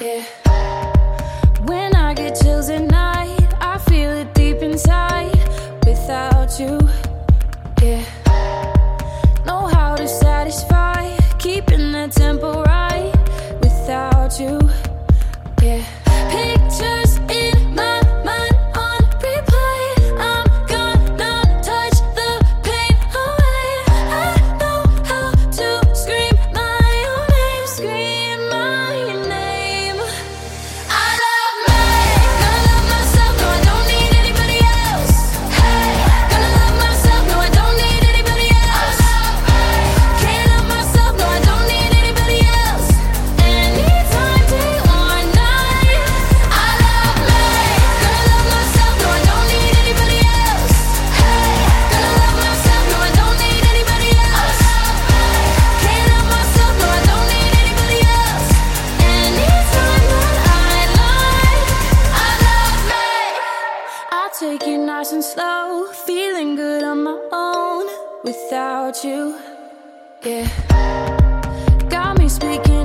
Yeah. When I get chills at night, I feel it deep inside. Without you. feeling good on my own without you. Yeah, got me speaking.